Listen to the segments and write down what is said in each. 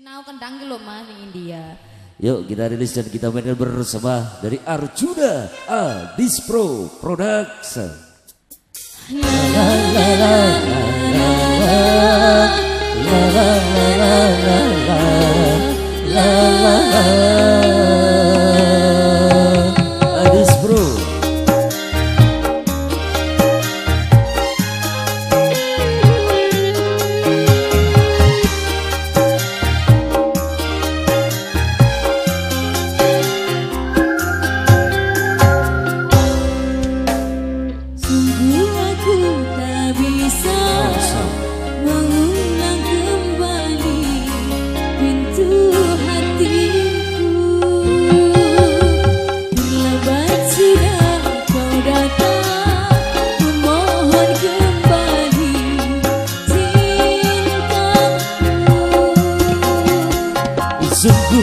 Sinau kendang lo mas di India. Yuk kita rilis dan kita mainkan bersama dari Arjuna A Dispro Production. La la la la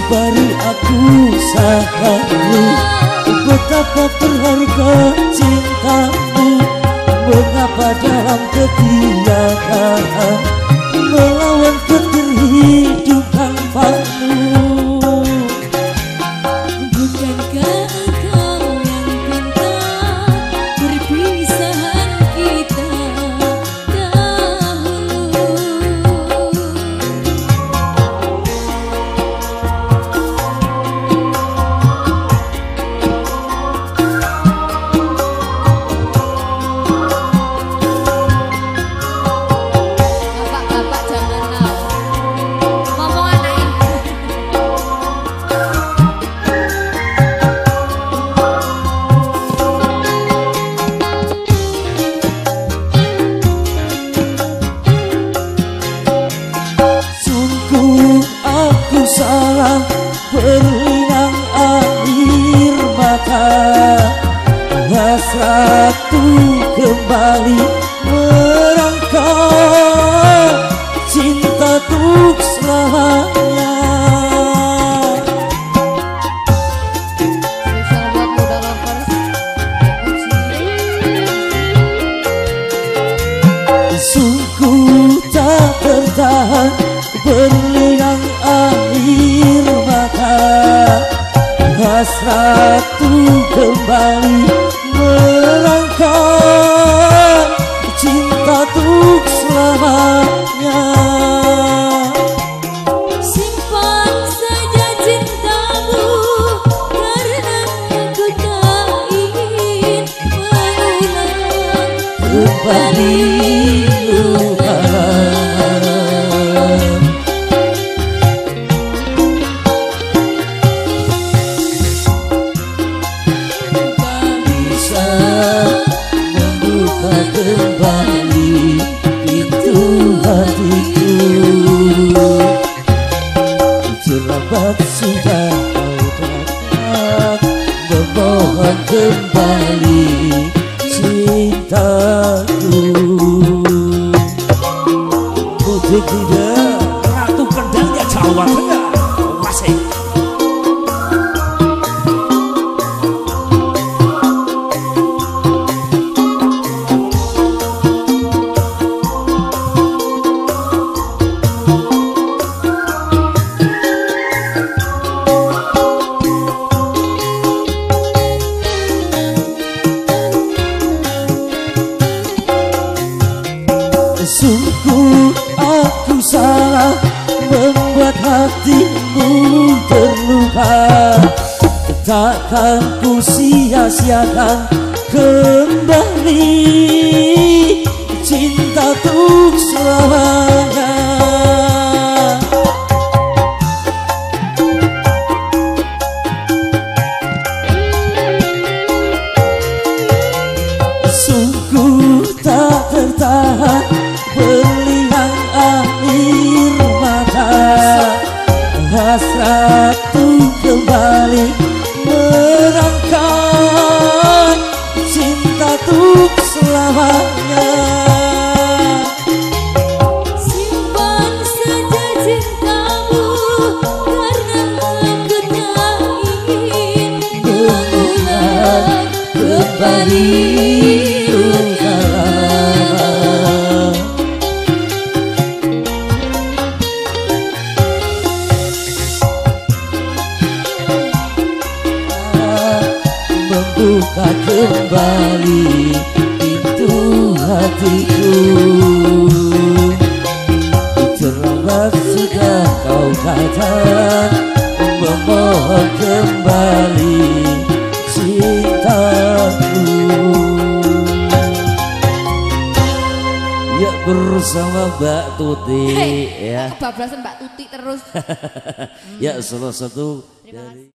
Baru aku sadari Betapa berharga cintamu Mengapa dalam ketiadaan hasratku kembali merangkak. Cinta tuk selamanya. Sungguh tak tertahan berlinang air mata hasratku kembali kembali cintaku. Putih tidak Ratu kendangnya Jawa Tengah Sungguh aku salah Membuat hatimu terluka. Takkan ku sia-siakan kembali Cinta hasratku kembali merangkai cinta tuk selamanya. Simpan saja cintamu karena aku tak ingin mengulang kembali buka kembali. Pintu hatiku. Terlambat sudah kau katakan Memohon kembali cintaku. Ya bersama Mbak Tuti Hei, ya. kebablasan Mbak Tuti terus. Ya salah satu dari